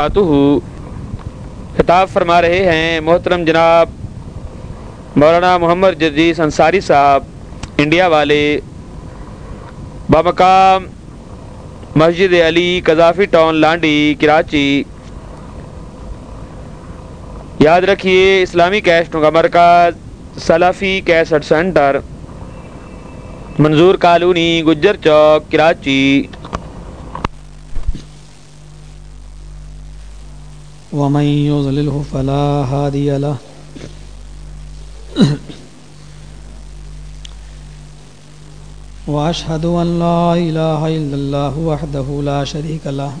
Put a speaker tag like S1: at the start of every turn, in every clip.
S1: آتو خطاب فرما رہے ہیں محترم جناب مولانا محمد جدید انصاری صاحب، انڈیا والے۔ بامقام مسجد علی قذافی ٹاؤن، لانڈی، کراچی۔ یاد رکھیے، اسلامی کیسٹوں کا مرکز سلفی cassette centre, Manzoor colony, Gujjar Chowk, Karachi.
S2: ومن يضلله فلا هادي له. وأشهد أن لا إله إلا الله وحده لا شريك له.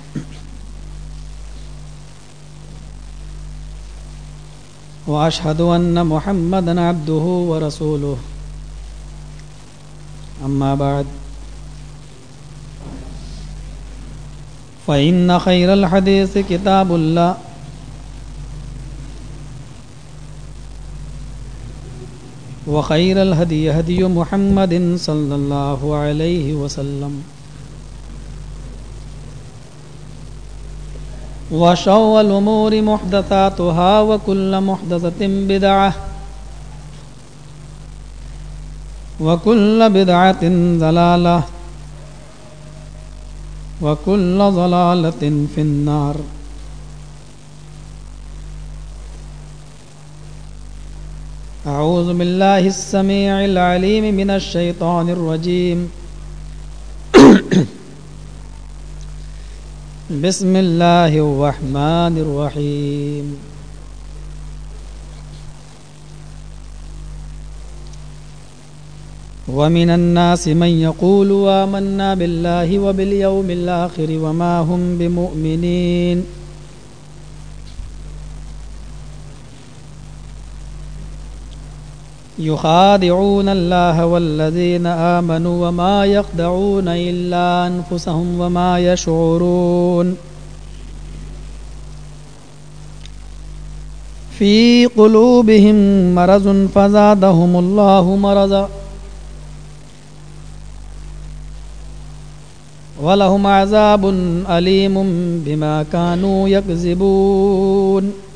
S2: وأشهد أن محمدا عبده ورسوله. أما بعد. فإن خير الحديث كتاب الله. وخير الهدي هدي محمد صلى الله عليه وسلم. وشو الأمور محدثاتها وكل محدثة بدعة وكل بدعة ضلالة وكل ضلالة في النار. أعوذ بالله السميع العليم من الشيطان الرجيم. بسم الله الرحمن الرحيم. ومن الناس من يقول آمنا بالله وباليوم الآخر وما هم بمؤمنين. يخادعون الله والذين آمنوا وما يخدعون إلا أنفسهم وما يشعرون. في قلوبهم مرض فزادهم الله مرضا. ولهم عذاب أليم بما كانوا يكذبون.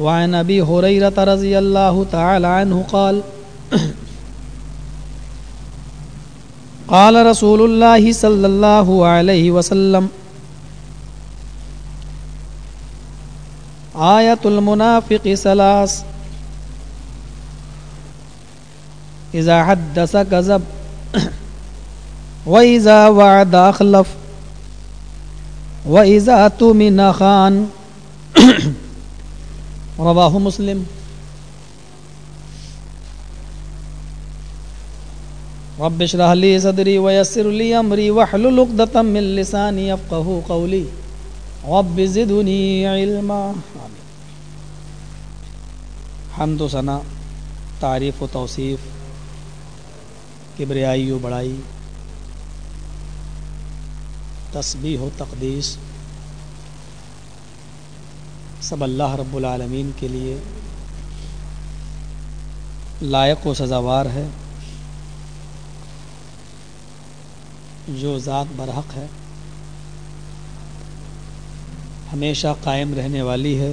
S2: وعن ابي هريره رضي الله تعالى عنه قال قال رسول الله صلى الله عليه وسلم آية المنافق ثلاث إذا حدث كذب وإذا وعد أخلف وإذا تمن خان رواہ مسلم. رب اشرح لي صدري ويسر لي امري واحلل عقدة من لساني يفقهوا قولي. رب زدني علما. حمد و ثنا تعریف و توصیف، کبریائی و بڑائی، تسبیح و تقدیس سب اللہ رب العالمین کے لیے لائق و سزاوار ہے، جو ذات برحق ہے، ہمیشہ قائم رہنے والی ہے،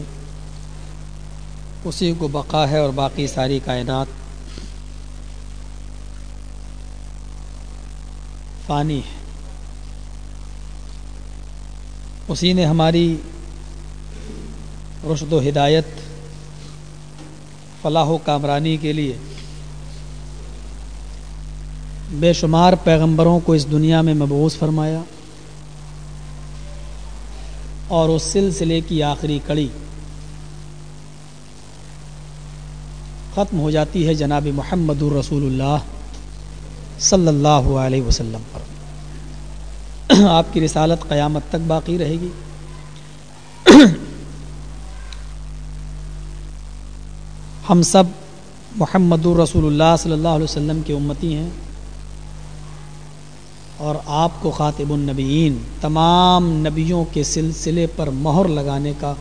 S2: اسی کو بقا ہے اور باقی ساری کائنات فانی ہے۔ اسی نے ہماری رشد و ہدایت، فلاح و کامرانی کے لیے۔ بے شمار پیغمبروں کو اس دنیا میں مبوس فرمایا اور اس سلسلے کی آخری کڑی ختم ہو جاتی ہے جناب محمد الرسول اللہ صلی اللہ علیہ وسلم پر۔ آپ کی رسالت قیامت تک باقی رہے گی۔ ہم سب محمد الرسول اللہ صلی اللہ علیہ وسلم کے امتی ہیں اور آپ کو خاطب النبیین، تمام نبیوں کے سلسلے پر مہر لگانے کا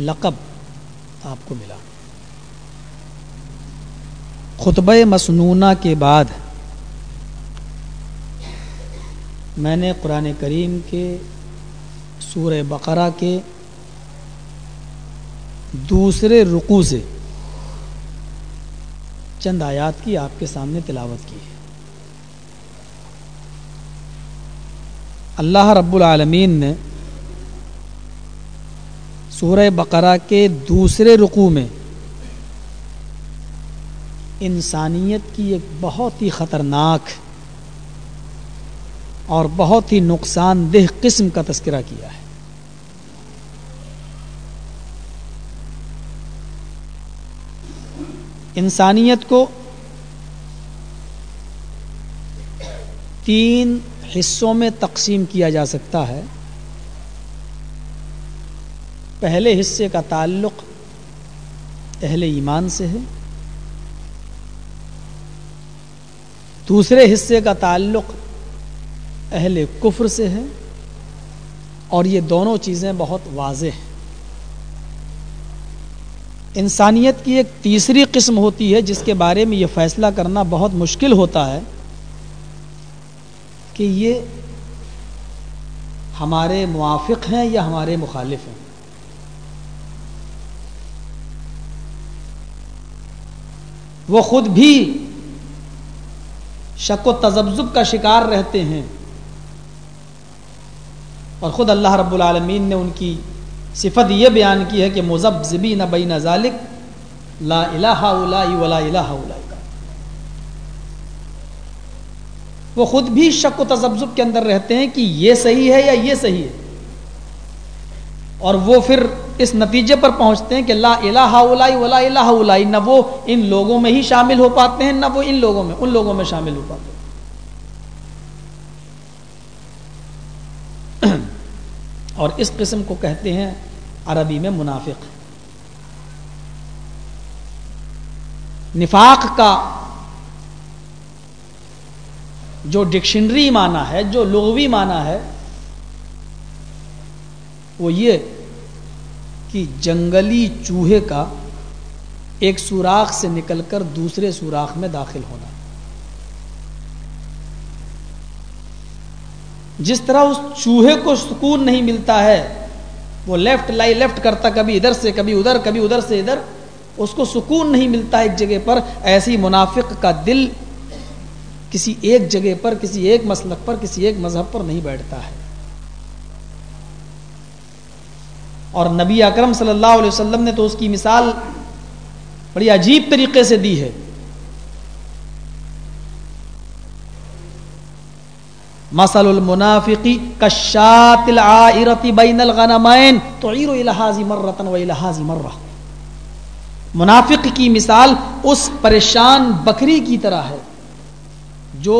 S2: لقب آپ کو ملا۔ خطبہ مصنوعہ کے بعد میں نے قرآن کریم کے سور بقرہ کے دوسرے رقو سے چند آیات کی آپ کے سامنے تلاوت کی ہے۔ اللہ رب العالمین نے سورہ بقرہ کے دوسرے رقو میں انسانیت کی ایک بہت ہی خطرناک اور بہت ہی نقصان دہ قسم کا تذکرہ کیا ہے۔ انسانیت کو تین حصوں میں تقسیم کیا جا سکتا ہے۔ پہلے حصے کا تعلق اہل ایمان سے ہے۔ دوسرے حصے کا تعلق اہل کفر سے ہے۔ اور یہ دونوں چیزیں بہت واضح ہیں۔ انسانیت کی ایک تیسری قسم ہوتی ہے جس کے بارے میں یہ فیصلہ کرنا بہت مشکل ہوتا ہے کہ یہ ہمارے موافق ہیں یا ہمارے مخالف ہیں۔ وہ خود بھی شک و تذبذب کا شکار رہتے ہیں اور خود اللہ رب العالمین نے ان کی صفت یہ بیان کی ہے کہ مذہب زبی نہ بین ذالک لا الہ الا ولا الہ الا وہ خود بھی شک و تذبذب کے اندر رہتے ہیں کہ یہ صحیح ہے یا یہ صحیح ہے۔ اور وہ پھر اس نتیجے پر پہنچتے ہیں کہ لا الہ الا ولا الہ الا نہ وہ ان لوگوں میں ہی شامل ہو پاتے ہیں، نہ وہ ان لوگوں میں، ان لوگوں میں شامل ہو پاتے ہیں۔ اور اس قسم کو کہتے ہیں عربی میں منافق۔ نفاق کا جو ڈکشنری معنی ہے، جو لغوی معنی ہے، وہ یہ کہ جنگلی چوہے کا ایک سوراخ سے نکل کر دوسرے سوراخ میں داخل ہونا۔ جس طرح اس چوہے کو سکون نہیں ملتا ہے، وہ لیفٹ لائی لیفٹ کرتا، کبھی ادھر سے، کبھی ادھر کبھی ادھر سے ادھر، اس کو سکون نہیں ملتا ایک جگہ پر۔ ایسی منافق کا دل کسی ایک جگہ پر، کسی ایک مسلک پر، کسی ایک مذہب پر نہیں بیٹھتا ہے۔ اور نبی اکرم صلی اللہ علیہ وسلم نے تو اس کی مثال بڑی عجیب طریقے سے دی ہے۔ مسل المنافقی کشات العائرتی بین الغنمین تعیر الہازی مرتن و الہازی مرہ منافق کی مثال اس پریشان بکری کی طرح ہے جو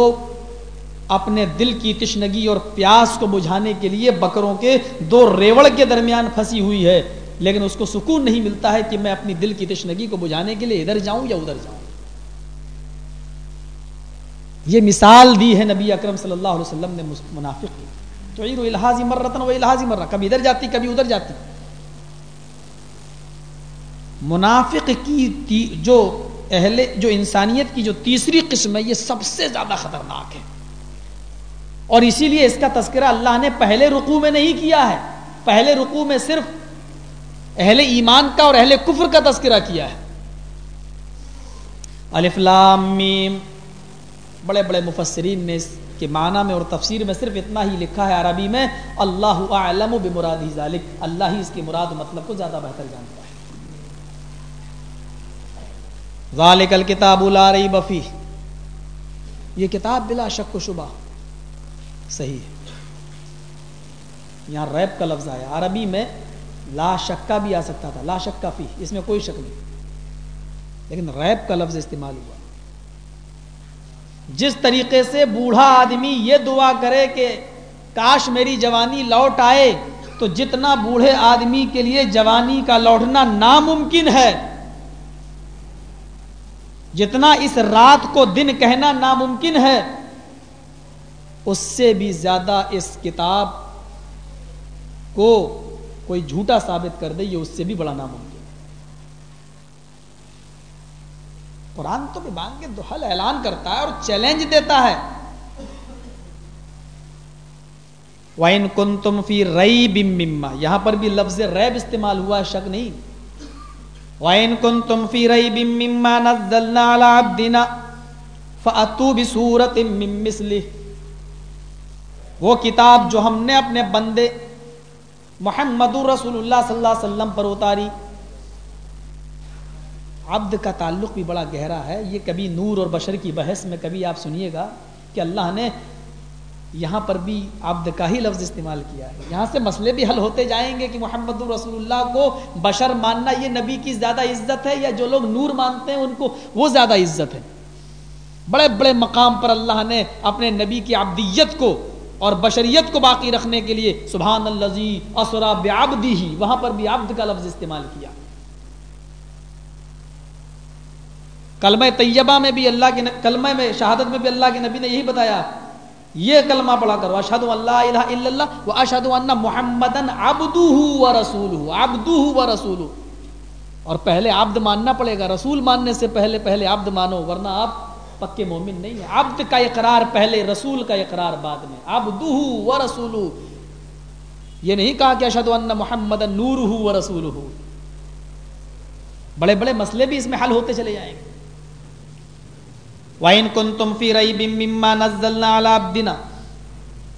S2: اپنے دل کی تشنگی اور پیاس کو بجھانے کے لیے بکروں کے دو ریوڑ کے درمیان پھنسی ہوئی ہے لیکن اس کو سکون نہیں ملتا ہے کہ میں اپنی دل کی تشنگی کو بجھانے کے لیے ادھر جاؤں یا ادھر جاؤں یہ مثال دی ہے نبی اکرم صلی اللہ علیہ وسلم نے منافق کی۔ تو الحاظی مرتن وہ الحاظی مر کبھی ادھر جاتی، کبھی ادھر جاتی۔ منافق کی جو اہل جو انسانیت کی جو تیسری قسم ہے، یہ سب سے زیادہ خطرناک ہے۔ اور اسی لیے اس کا تذکرہ اللہ نے پہلے رقو میں نہیں کیا ہے۔ پہلے رقو میں صرف اہل ایمان کا اور اہل کفر کا تذکرہ کیا ہے۔ الف لام میم۔ بڑے بڑے مفسرین نے اس کے معنی میں اور تفسیر میں صرف اتنا ہی لکھا ہے عربی میں، اللہ اعلم بمراد ہی ذالک، اللہ ہی اس کی مراد مطلب کو زیادہ بہتر جانتا ہے۔ ذالک الکتاب لا ریب فی یہ کتاب بلا شک و شبہ صحیح ہے۔ یہاں ریب کا لفظ آیا۔ عربی میں لا شکا بھی آ سکتا تھا، لا شک کا فی اس میں کوئی شک نہیں۔ لیکن ریب کا لفظ استعمال ہوا۔ جس طریقے سے بوڑھا آدمی یہ دعا کرے کہ کاش میری جوانی لوٹ آئے، تو جتنا بوڑھے آدمی کے لیے جوانی کا لوٹنا ناممکن ہے۔ جتنا اس رات کو دن کہنا ناممکن ہے، اس سے بھی زیادہ اس کتاب کو کوئی جھوٹا ثابت کر دے، یہ اس سے بھی بڑا ناممکن قرآن تو بھی مانگ کے حل اعلان کرتا ہے اور چیلنج دیتا ہے۔ وائن وَإِن كُنتُمْ فِي رَيْبٍ مِّمَّا، یہاں پر بھی لفظ ریب استعمال ہوا شک نہیں۔ وَإِن كُنتُمْ فِي رَيْبٍ مِّمَّا نَزَّلْنَا عَلَى عَبْدِنَا فَأَتُوا بِسُورَةٍ مِّن مِّثْلِهِ۔ وہ کتاب جو ہم نے اپنے بندے محمد رسول اللہ صلی اللہ علیہ وسلم پر اتاری۔ عبد کا تعلق بھی بڑا گہرا ہے۔ یہ کبھی نور اور بشر کی بحث میں کبھی آپ سنیے گا کہ اللہ نے یہاں پر بھی عبد کا ہی لفظ استعمال کیا ہے۔ یہاں سے مسئلے بھی حل ہوتے جائیں گے کہ محمد رسول اللہ کو بشر ماننا یہ نبی کی زیادہ عزت ہے یا جو لوگ نور مانتے ہیں ان کو وہ زیادہ عزت ہے۔ بڑے بڑے مقام پر اللہ نے اپنے نبی کی عبدیت کو اور بشریت کو باقی رکھنے کے لیے سبحان اللہ اسرا بعبدی ہی وہاں پر بھی عبد کا لفظ استعمال کیا۔ کلمہ طیبہ میں بھی اللہ کے کلمہ میں شہادت میں بھی اللہ کے نبی نے یہی بتایا، یہ کلمہ پڑھا کرو اشہد اللہ الہ الا اللہ و اشہد ان محمدن عبدہ و رسولہ عبدہ و رسولہ۔ اور پہلے عبد ماننا پڑے گا، رسول ماننے سے پہلے پہلے عبد مانو، ورنہ آپ پکے مومن نہیں ہیں۔ عبد کا اقرار پہلے، رسول کا اقرار بعد میں۔ عبدہ و رسولہ۔ یہ نہیں کہا کہ اشہد ان محمد نورہ و رسولہ۔ بڑے بڑے مسئلے بھی اس میں حل ہوتے چلے جائیں گے۔ وَإِن كُنتُمْ فِي رَيْبٍ مِّمَّا نَزَّلْنَا عَلَى عَبْدِنَا۔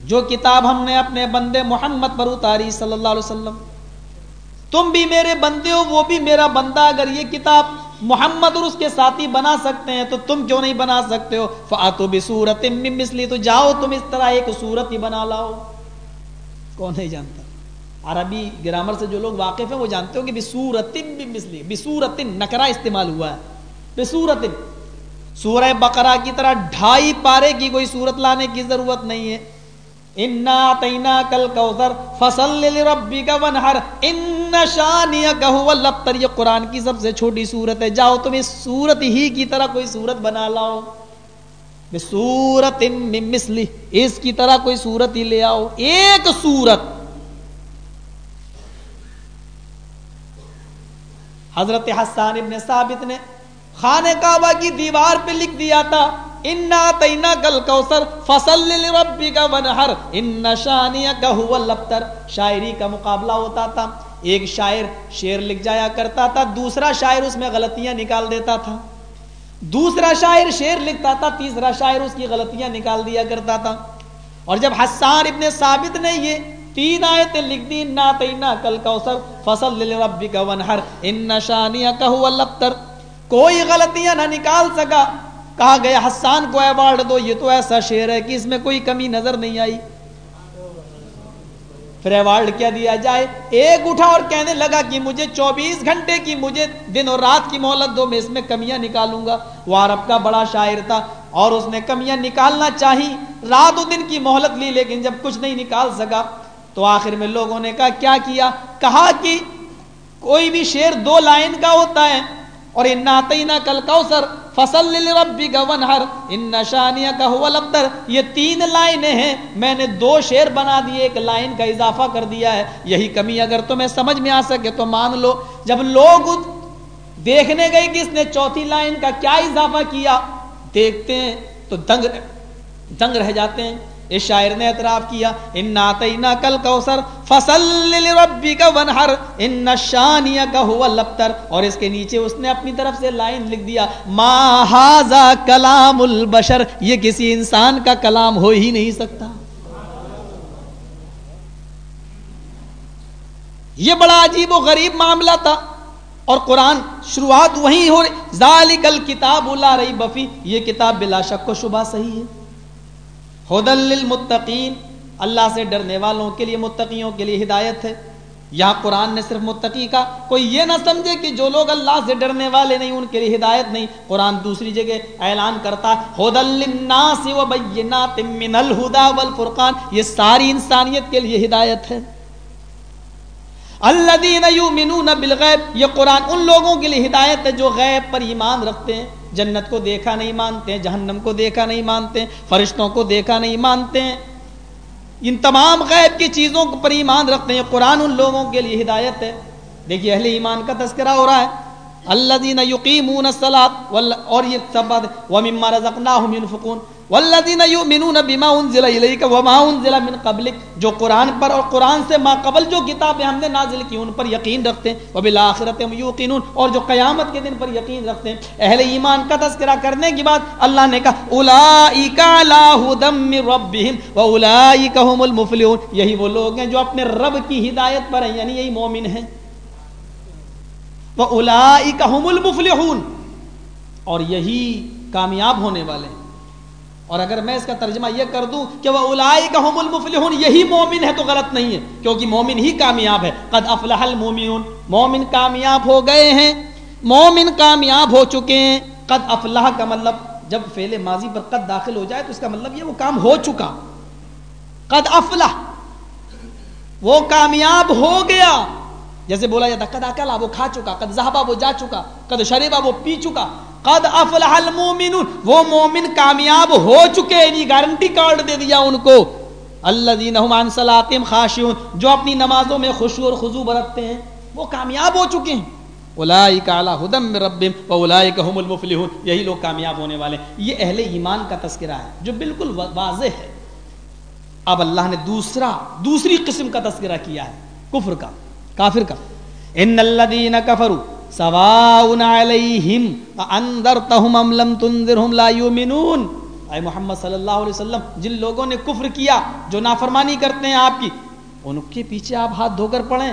S2: جو کتاب ہم نے اپنے بندے محمد پر اتاری صلی اللہ علیہ وسلم، تم بھی میرے بندے ہو، وہ بھی میرا بندہ۔ اگر یہ کتاب محمد اور اس کے ساتھی بنا سکتے ہیں، تو تم کیوں نہیں بنا سکتے ہو؟ فَأَتُوا بِسُورَةٍ مِّن مِّثْلِ تو جاؤ، تم اس طرح ایک صورت ہی بنا لاؤ۔ کون نہیں جانتا؟ عربی گرامر سے جو لوگ واقف ہیں، وہ جانتے ہوں کہ بِسُورَةٍ مِّن مِّثْلِ بِسُورَةٍ نکرہ استعمال ہوا ہے۔ بِسُورَةٍ سورہ بقرہ کی طرح ڈھائی پارے کی کوئی صورت لانے کی ضرورت نہیں ہے۔ انا تینا کل کوثر فصل ربی کا ونہر ان شانیہ هو الابتر یہ قرآن کی سب سے چھوٹی صورت ہے۔ جاؤ تم اس صورت ہی کی طرح کوئی صورت بنا لاؤ۔ سورت مثلی اس کی طرح کوئی صورت ہی لے آؤ۔ ایک صورت۔ حضرت حسان ابن ثابت نے خانہ کعبہ کی دیوار پہ لکھ دیا تھا، انا تینا کل کوثر فصل ربی کا ونہر ان شانیہ کا ہوا لپتر شاعری کا مقابلہ ہوتا تھا۔ ایک شاعر شعر لکھ جایا کرتا تھا، دوسرا شاعر اس میں غلطیاں نکال دیتا تھا۔ دوسرا شاعر شعر لکھتا تھا، تیسرا شاعر اس کی غلطیاں نکال دیا کرتا تھا۔ اور جب حسان ابن ثابت نے یہ تین آیتیں لکھ دی نا تینا کل کوثر فصل ربی کا ونہر ان شانیہ کا ہوا لپتر کوئی غلطیاں نہ نکال سکا۔ کہا گیا، حسان کو ایوارڈ دو، یہ تو ایسا شعر ہے کہ اس میں کوئی کمی نظر نہیں آئی۔ پھر ایوارڈ کیا دیا جائے؟ ایک اٹھا اور کہنے لگا کہ مجھے چوبیس گھنٹے کی، مجھے دن اور رات کی مہلت دو، میں اس میں کمیاں نکالوں گا۔ وہ عرب کا بڑا شاعر تھا اور اس نے کمیاں نکالنا چاہی۔ رات و دن کی مہلت لی، لیکن جب کچھ نہیں نکال سکا تو آخر میں لوگوں نے کہا، کیا کیا؟ کہا کہ کوئی بھی شعر دو لائن کا ہوتا ہے۔ اور ان ناتینا کل کوثر فصل لربی کا ان نشانیہ کا ہوا لبدر یہ تین لائنیں ہیں میں نے دو شعر بنا دیے ایک لائن کا اضافہ کر دیا ہے یہی کمی اگر تمہیں سمجھ میں آ سکے تو مان لو جب لوگ دیکھنے گئے کہ اس نے چوتھی لائن کا کیا اضافہ کیا، دیکھتے ہیں تو دنگ دنگ رہ جاتے ہیں۔ اس شاعر نے اعتراف کیا ان ناتینا کل کوثر فصل لربی کا ان نشانیہ کا ہوا لبتر اور اس کے نیچے اس نے اپنی طرف سے لائن لکھ دیا، ما ہاذا کلام البشر یہ کسی انسان کا کلام ہو ہی نہیں سکتا۔ یہ بڑا عجیب و غریب معاملہ تھا اور قرآن شروعات وہیں ہو رہی، ذالک الکتاب لا ریب بفی یہ کتاب بلا شک و شبہ صحیح ہے۔ ہدل للمتقین، اللہ سے ڈرنے والوں کے لیے متقیوں کے لیے ہدایت ہے۔ یہاں قرآن نے صرف متقی کا، کوئی یہ نہ سمجھے کہ جو لوگ اللہ سے ڈرنے والے نہیں، ان کے لیے ہدایت نہیں۔ قرآن دوسری جگہ اعلان کرتا، ہدل للناس وبینات من الہدا والفرقان، یہ ساری انسانیت کے لیے ہدایت ہے۔ الذین یؤمنون بالغیب، یہ قرآن ان لوگوں کے لیے ہدایت ہے جو غیب پر ایمان رکھتے ہیں۔ جنت کو دیکھا نہیں مانتے، جہنم کو دیکھا نہیں مانتے، فرشتوں کو دیکھا نہیں مانتے۔ ان تمام غیب کی چیزوں پر ایمان رکھتے ہیں۔ قرآن ان لوگوں کے لیے ہدایت ہے۔ دیکھیے اہل ایمان کا تذکرہ ہو رہا ہے۔ اللہ دین یقین اور یہ سب بات وہ مما والذین یؤمنون بما انزل الیک وما انزل من قبلک، جو قرآن پر اور قرآن سے ما قبل جو کتابیں ہم نے نازل کی، ان پر یقین رکھتے ہیں۔ وبالآخرۃ هم یوقنون، اور جو قیامت کے دن پر یقین رکھتے ہیں۔ اہل ایمان کا تذکرہ کرنے کے بعد اللہ نے کہا اولئک علی ھدی من ربهم واولئک هم المفلحون۔ یہی وہ لوگ ہیں جو اپنے رب کی ہدایت پر ہیں یعنی یہی مومن ہیں۔ واولئک هم المفلحون، اور یہی کامیاب ہونے والے ہیں۔ اور اگر میں اس کا ترجمہ یہ کر دوں کہ وہ الائی کا المفلحون، یہی مومن ہے تو غلط نہیں ہے، کیونکہ مومن ہی کامیاب ہے۔ قد افلح المومنون مومن کامیاب ہو گئے ہیں، مومن کامیاب ہو چکے ہیں۔ قد افلح کا مطلب جب فعل ماضی پر قد داخل ہو جائے تو اس کا مطلب یہ وہ کام ہو چکا۔ قد افلح وہ کامیاب ہو گیا۔ جیسے بولا جاتا قد اکلا وہ کھا چکا۔ قد زہبا وہ جا چکا۔ قد شریبا وہ پی چکا۔ قد افلح المومنون وہ مومن کامیاب ہو چکے یعنی گارنٹی کارڈ دے دیا ان کو۔ الذين هم عن صلاتهم خاشعون۔ جو اپنی نمازوں میں خشوع اور خضوع برتتے ہیں، وہ کامیاب ہو چکے ہیں۔ اولئک علی هدى من ربهم واولئک هم المفلحون۔ یہی لوگ کامیاب ہونے والے ہیں۔ یہ اہل ایمان کا تذکرہ ہے، جو بالکل واضح ہے۔ اب اللہ نے دوسرا، دوسری قسم کا تذکرہ کیا ہے، کفر کا، کافر کا۔ ان الذين كفروا۔ سواء علیہم اندرتہم ام لم تنذرہم لا یؤمنون۔ اے محمد صلی اللہ علیہ وسلم، جن لوگوں نے کفر کیا جو نافرمانی کرتے ہیں آپ کی، ان کے پیچھے آپ ہاتھ دھو کر پڑھیں۔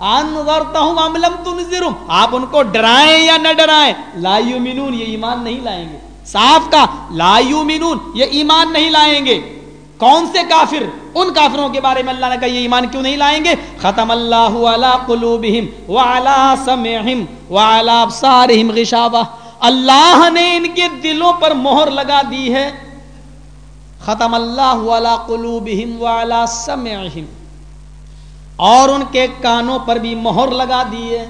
S2: انذرتہم ام لم تنذرہم، آپ ان کو ڈرائیں یا نہ ڈرائیں؟ لا یؤمنون، یہ ایمان نہیں لائیں گے۔ صاف کا لا یؤمنون، یہ ایمان نہیں لائیں گے۔ کون سے کافر ان کافروں کے بارے میں اللہ نے کہا یہ ایمان کیوں نہیں لائیں گے؟ ختم اللہ علی قلوبہم وعلا سمعہم وعلا ابصارہم غشاوہ۔ اللہ نے ان کے دلوں پر مہر لگا دی ہے۔ ختم اللہ علی قلوبہم وعلا سمعہم۔ اور ان کے کانوں پر بھی مہر لگا دی ہے۔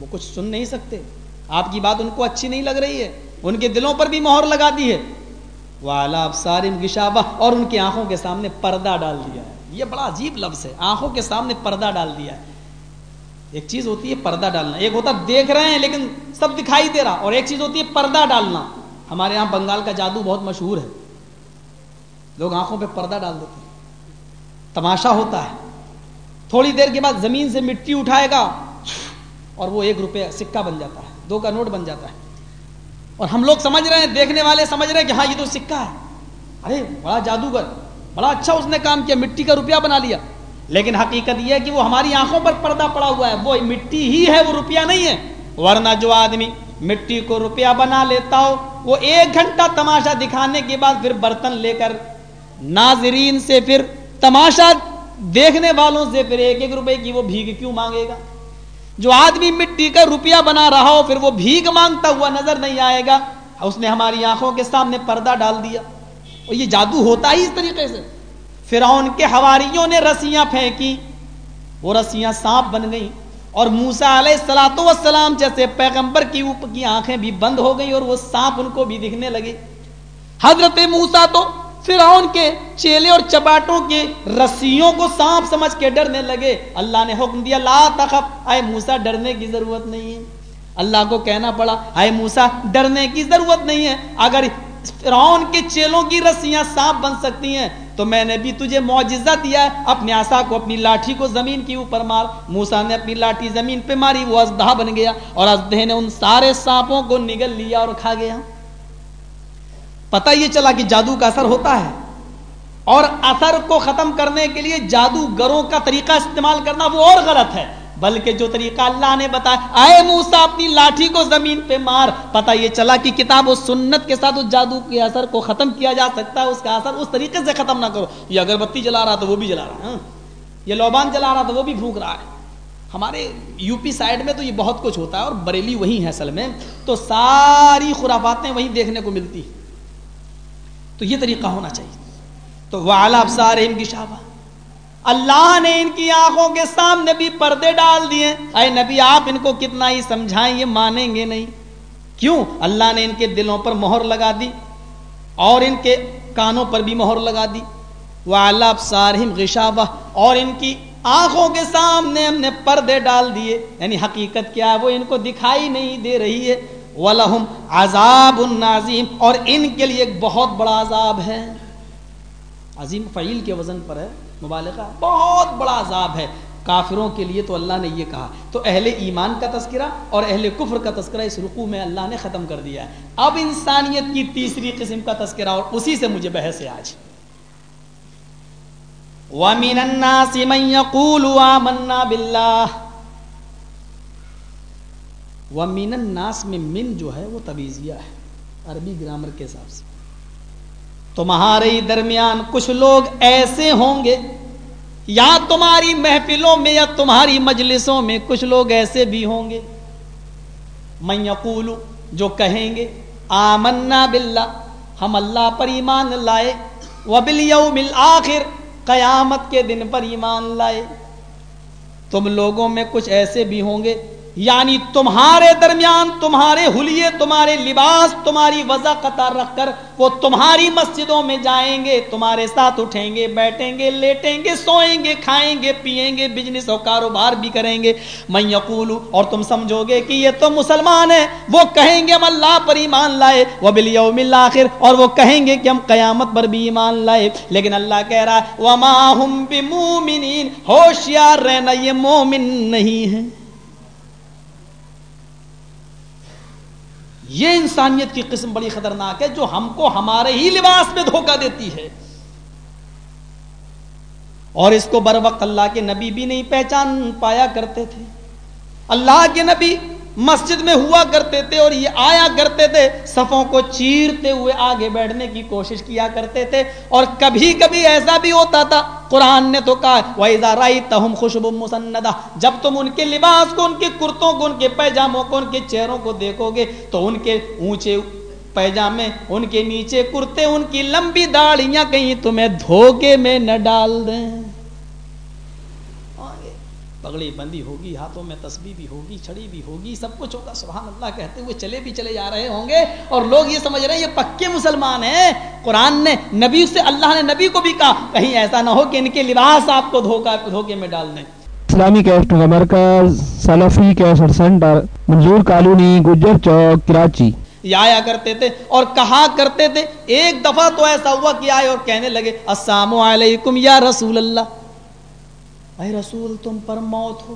S2: وہ کچھ سن نہیں سکتے۔ آپ کی بات ان کو اچھی نہیں لگ رہی ہے۔ ان کے دلوں پر بھی مہر لگا دی ہے۔ والا ابسارم گشابہ اور ان کی آنکھوں کے سامنے پردہ ڈال دیا ہے۔ یہ بڑا عجیب لفظ ہے۔ آنکھوں کے سامنے پردہ ڈال دیا ہے۔ ایک چیز ہوتی ہے پردہ ڈالنا۔ ایک ہوتا دیکھ رہے ہیں لیکن سب دکھائی دے رہا، اور ایک چیز ہوتی ہے پردہ ڈالنا۔ ہمارے یہاں بنگال کا جادو بہت مشہور ہے۔ لوگ آنکھوں پہ پردہ ڈال دیتے ہیں۔ تماشا ہوتا ہے۔ تھوڑی دیر کے بعد زمین سے مٹی اٹھائے گا اور وہ ایک روپے سکہ بن جاتا ہے، دو کا نوٹ بن جاتا ہے۔ اور ہم لوگ سمجھ رہے ہیں، دیکھنے والے سمجھ رہے ہیں کہ ہاں یہ تو سکہ ہے۔ ارے، بڑا جادوگر، بڑا اچھا اس نے کام کیا، مٹی کا روپیہ بنا لیا۔ لیکن حقیقت یہ ہے کہ وہ ہماری آنکھوں پر پردہ پڑا ہوا ہے۔ وہ مٹی ہی ہے، وہ روپیہ نہیں ہے۔ ورنہ جو آدمی مٹی کو روپیہ بنا لیتا ہو، وہ ایک گھنٹہ تماشا دکھانے کے بعد پھر برتن لے کر ناظرین سے پھر تماشا دیکھنے والوں سے پھر ایک ایک روپے کی وہ بھیگ کیوں مانگے گا؟ جو آدمی مٹی کا روپیہ بنا رہا ہو، پھر وہ بھیگ مانگتا ہوا نظر نہیں آئے گا۔ اس نے ہماری آنکھوں کے سامنے پردہ ڈال دیا۔ اور یہ جادو ہوتا ہی اس طریقے سے۔ فرعون کے حواریوں نے رسیاں پھینکی۔ وہ رسیاں سانپ بن گئیں۔ اور موسا علیہ السلاۃ والسلام جیسے پیغمبر کی اوپر کی آنکھیں بھی بند ہو گئی اور وہ سانپ ان کو بھی دکھنے لگے۔ حضرت موسا تو فرعون کے چیلے اور چپاٹوں کے رسیوں کو سانپ سمجھ کے ڈرنے لگے۔ اللہ نے حکم دیا، لا تخف۔ اے موسا ڈرنے کی ضرورت نہیں ہے۔ اللہ کو کہنا پڑا، اے موسا ڈرنے کی ضرورت نہیں ہے۔ اگر فرعون کے چیلوں کی رسیاں سانپ بن سکتی ہیں، تو میں نے بھی تجھے معجزہ دیا ہے۔ اپنے آسا کو، اپنی لاٹھی کو زمین کے اوپر مار۔ موسا نے اپنی لاٹھی زمین پہ ماری، وہ ازدہ بن گیا اور ازدہ نے ان سارے سانپوں کو نگل لیا اور کھا گیا۔ پتہ یہ چلا کہ جادو کا اثر ہوتا ہے۔ اور اثر کو ختم کرنے کے لیے جادوگروں کا طریقہ استعمال کرنا وہ اور غلط ہے۔ بلکہ جو طریقہ اللہ نے بتایا آئے موسا اپنی لاٹھی کو زمین پہ مار۔ پتہ یہ چلا کہ کتاب و سنت کے ساتھ اس جادو کے اثر کو ختم کیا جا سکتا ہے، اس کا اثر اس طریقے سے ختم نہ کرو۔ یہ اگربتی جلا رہا تو وہ بھی جلا رہا ہے۔ ہاں، یہ لوبان جلا رہا تو وہ بھی پھونک رہا ہے۔ ہمارے یو پی سائڈ میں تو یہ بہت کچھ ہوتا ہے اور بریلی وہی ہے اصل میں۔ تو ساری خرافاتیں وہیں دیکھنے کو ملتی۔ ہیں تو یہ طریقہ ہونا چاہیے۔ تو والا کی شابہ اللہ نے ان کی آنکھوں کے سامنے بھی پردے ڈال دیے۔ اے نبی، آپ ان کو کتنا ہی سمجھائیں، یہ مانیں گے نہیں۔ کیوں؟ اللہ نے ان کے دلوں پر مہر لگا دی اور ان کے کانوں پر بھی مہر لگا دی۔ والا سارم غشابہ اور ان کی آنکھوں کے سامنے ہم نے پردے ڈال دیے۔ یعنی حقیقت کیا ہے؟ وہ ان کو دکھائی نہیں دے رہی ہے۔ ولہم عذاب النازیم اور ان کے لیے ایک بہت بڑا عذاب ہے۔ عظیم فعیل کے وزن پر ہے، مبالغہ، بہت بڑا عذاب ہے۔ کافروں کے لیے تو اللہ نے یہ کہا۔ تو اہل ایمان کا تذکرہ اور اہل کفر کا تذکرہ اس رقو میں اللہ نے ختم کر دیا ہے۔ اب انسانیت کی تیسری قسم کا تذکرہ اور اسی سے مجھے بحث ہے آج۔ وَمِنَ النَّاسِ مَن يَقُولُ آمَنَّا بِاللَّهِ وَمِنَ النَّاسِ میں من جو ہے وہ تبیزیہ ہے، عربی گرامر کے حساب سے۔ تمہارے درمیان کچھ لوگ ایسے ہوں گے، یا تمہاری محفلوں میں یا تمہاری مجلسوں میں کچھ لوگ ایسے بھی ہوں گے۔ میں یقول، جو کہیں گے، آمنا باللہ، ہم اللہ پر ایمان لائے، وبالیوم الاخر، قیامت کے دن پر ایمان لائے۔ تم لوگوں میں کچھ ایسے بھی ہوں گے یعنی تمہارے درمیان تمہارے حلیے، تمہارے لباس، تمہاری وضع قطار رکھ کر وہ تمہاری مسجدوں میں جائیں گے، تمہارے ساتھ اٹھیں گے، بیٹھیں گے، لیٹیں گے، سوئیں گے، کھائیں گے پیئیں گے بزنس اور کاروبار بھی کریں گے۔ میں یقول، اور تم سمجھو گے کہ یہ تو مسلمان ہیں، وہ کہیں گے ہم اللہ پر ایمان لائے وہ بلیوم الاخر اور وہ کہیں گے کہ ہم قیامت پر بھی ایمان لائے۔ لیکن اللہ کہہ رہا ہے، وما ہم بمومنین ہوشیار رہنا یہ مومن نہیں ہے۔ یہ انسانیت کی قسم بڑی خطرناک ہے جو ہم کو ہمارے ہی لباس میں دھوکہ دیتی ہے۔ اور اس کو بر وقت اللہ کے نبی بھی نہیں پہچان پایا کرتے تھے۔ اللہ کے نبی مسجد میں ہوا کرتے تھے اور یہ آیا کرتے تھے، صفوں کو چیرتے ہوئے آگے بیٹھنے کی کوشش کیا کرتے تھے۔ اور کبھی کبھی ایسا بھی ہوتا تھا، قرآن نے تو کہا، وَإِذَا رَأَيْتَهُمْ خُشُبٌ مُسَنَّدَةً، جب تم ان کے لباس کو، ان کے کرتوں کو، ان کے پیجاموں کو، ان کے چہروں کو دیکھو گے، تو ان کے اونچے پیجامے، ان کے نیچے کرتے، ان کی لمبی داڑیاں کہیں تمہیں دھوکے میں نہ ڈال دیں۔ پگڑی بندی ہوگی ہاتھوں میں تسبیح بھی ہوگی چھڑی بھی ہوگی سب کچھ ہوگا۔ سبحان اللہ کہتے ہوئے چلے بھی چلے جا رہے ہوں گے اور لوگ یہ سمجھ رہے ہیں یہ پکے مسلمان ہیں۔ قرآن نے نبی سے اللہ نے نبی کو بھی کہا کہیں ایسا نہ ہو کہ ان کے لباس آپ کو دھوکا دھوکے میں ڈال دیں۔
S3: اسلامی کیسٹ مرکز سلفی cassette centre Manzoor colony Gujjar Chowk Karachi.
S2: یہ آیا کرتے تھے اور کہا کرتے تھے ایک دفعہ تو ایسا ہوا کہ آئے اور کہنے لگے السلام علیکم یا رسول اللہ۔ اے رسول، تم پر موت ہو۔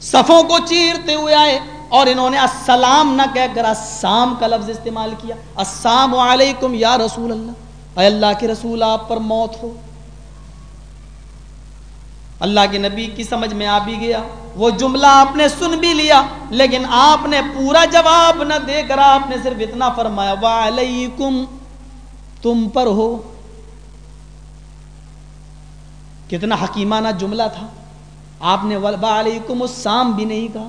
S2: صفوں کو چیرتے ہوئے آئے اور انہوں نے السلام نہ کہہ کر السلام کا لفظ استعمال کیا۔ السلام علیکم یا رسول اللہ۔ اے اللہ کے رسول، آپ پر موت ہو۔ اللہ کے نبی کی سمجھ میں آ بھی گیا۔ وہ جملہ آپ نے سن بھی لیا، لیکن آپ نے پورا جواب نہ دے کر آپ نے صرف اتنا فرمایا، وعلیکم، تم پر ہو۔ کتنا حکیمانہ جملہ تھا۔ آپ نے وعلیکم السلام بھی نہیں کہا۔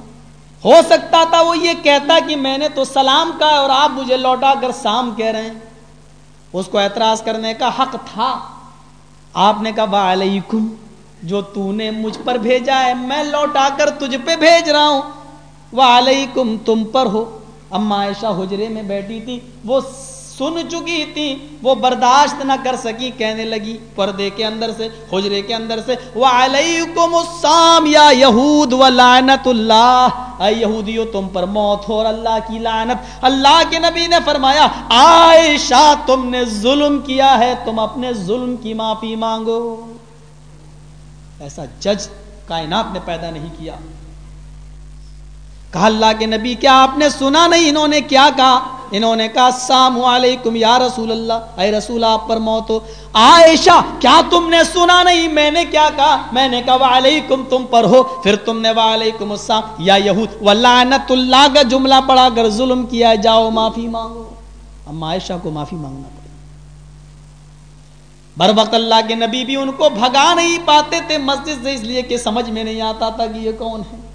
S2: ہو سکتا تھا وہ یہ کہتا کہ میں نے تو سلام کہا اور آپ مجھے لوٹا کر سام کہہ رہے ہیں۔ اس کو اعتراض کرنے کا حق تھا۔ آپ نے کہا وعلیکم جو تو نے مجھ پر بھیجا ہے، میں لوٹا کر تجھ پہ بھیج رہا ہوں۔ وعلیکم تم پر ہو۔ اما عائشہ حجرے میں بیٹھی تھی۔ وہ سن چکی تھی، وہ برداشت نہ کر سکی، کہنے لگی پردے کے اندر سے، حجرے کے اندر سے، وعلیکم السلام یا یہود ولعنت اللہ۔ اے یہودیو، تم پر موت ہو اور اللہ کی لعنت۔ اللہ کے نبی نے فرمایا، عائشہ، تم نے ظلم کیا ہے، تم اپنے ظلم کی معافی مانگو۔ ایسا جج کائنات نے پیدا نہیں کیا۔ کہا، اللہ کے نبی، کیا آپ نے سنا نہیں؟ انہوں نے کیا کہا؟ انہوں نے کہا، السلام علیکم یا رسول اللہ. اے رسول، آپ پر موت ہو عائشہ، کیا تم نے سنا نہیں؟ میں نے کیا کہا؟ میں نے کہا، وعلیکم، تم پر ہو. پھر تم نے وعلیکم السلام یا یہود ولعنت اللہ کا جملہ پڑھا کر ظلم کیا جاؤ، معافی مانگو. اب عائشہ کو معافی مانگنا پڑے بر وقت اللہ کے نبی بھی ان کو بھگا نہیں پاتے تھے مسجد سے، اس لیے کہ سمجھ میں نہیں آتا تھا کہ یہ کون ہے۔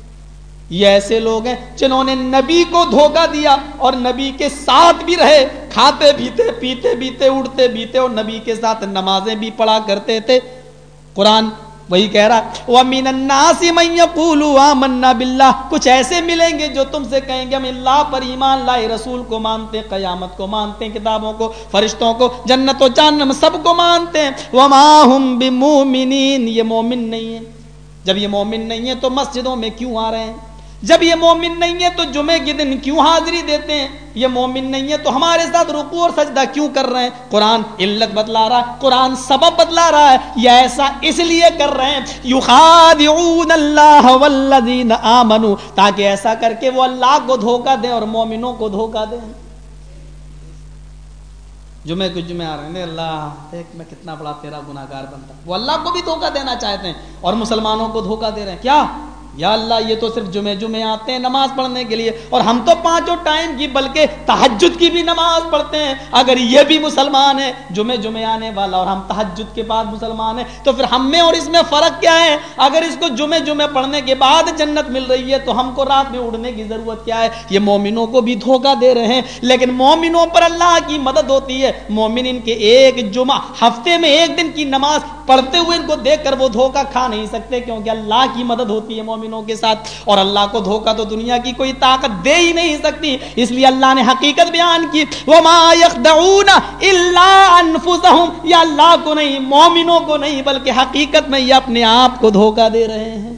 S2: یہ ایسے لوگ ہیں جنہوں نے نبی کو دھوکہ دیا اور نبی کے ساتھ بھی رہے، کھاتے پیتے پیتے بیتے، اڑتے بیتے اور نبی کے ساتھ نمازیں بھی پڑھا کرتے تھے۔ قرآن وہی کہہ رہا وَمِنَ النَّاسِ مَن يَقُولُ آمَنَّا بِاللَّهِ۔ کچھ ایسے ملیں گے جو تم سے کہیں گے، ہم اللہ پر ایمان لائے، رسول کو مانتے ہیں قیامت کو مانتے ہیں کتابوں کو، فرشتوں کو، جنت و جہنم سب کو مانتے ہیں۔ وَمَا بِمُؤْمِنِينَ۔ یہ مومن نہیں ہے جب یہ مومن نہیں ہے تو مسجدوں میں کیوں آ رہے ہیں؟ جب یہ مومن نہیں ہے تو جمعے کے دن کیوں حاضری دیتے ہیں؟ یہ مومن نہیں ہے تو ہمارے ساتھ رکو اور سجدہ کیوں کر رہے ہیں؟ قرآن علت بتلا رہا ہے، قرآن سبب بتلا رہا ہے، یہ ایسا اس لیے کر رہے ہیں۔ یخادعون اللہ والذین آمنوا، تاکہ ایسا کر کے وہ اللہ کو دھوکہ دیں اور مومنوں کو دھوکہ دیں۔ جمعے کچھ جمعے آ رہے ہیں اللہ، دیکھ میں کتنا بڑا تیرا گناہ گار بنتا۔ وہ اللہ کو بھی دھوکہ دینا چاہتے ہیں اور مسلمانوں کو دھوکہ دے رہے ہیں۔ کیا؟ یا اللہ، یہ تو صرف جمعے جمعے آتے ہیں نماز پڑھنے کے لیے، اور ہم تو پانچوں ٹائم کی، بلکہ تحجد کی بھی نماز پڑھتے ہیں۔ اگر یہ بھی مسلمان ہے جمعے جمعے آنے والا اور ہم تحجد کے بعد مسلمان ہیں، تو پھر ہم میں اور اس میں فرق کیا ہے؟ اگر اس کو جمعے جمعے پڑھنے کے بعد جنت مل رہی ہے، تو ہم کو رات میں اڑنے کی ضرورت کیا ہے؟ یہ مومنوں کو بھی دھوکہ دے رہے ہیں۔ لیکن مومنوں پر اللہ کی مدد ہوتی ہے۔ مومن ان کے ایک جمعہ، ہفتے میں ایک دن کی نماز پڑھتے ہوئے ان کو دیکھ کر وہ دھوکہ کھا نہیں سکتے، کیونکہ اللہ کی مدد ہوتی ہے مومن مومنوں کے ساتھ اور اللہ کو دھوکہ تو دنیا کی کوئی طاقت دے ہی نہیں سکتی۔ اس لیے اللہ نے حقیقت بیان کی۔ وما يخدعون الا انفسهم یا اللہ کو نہیں، مومنوں کو نہیں، بلکہ حقیقت میں یہ اپنے آپ کو دھوکہ دے رہے ہیں۔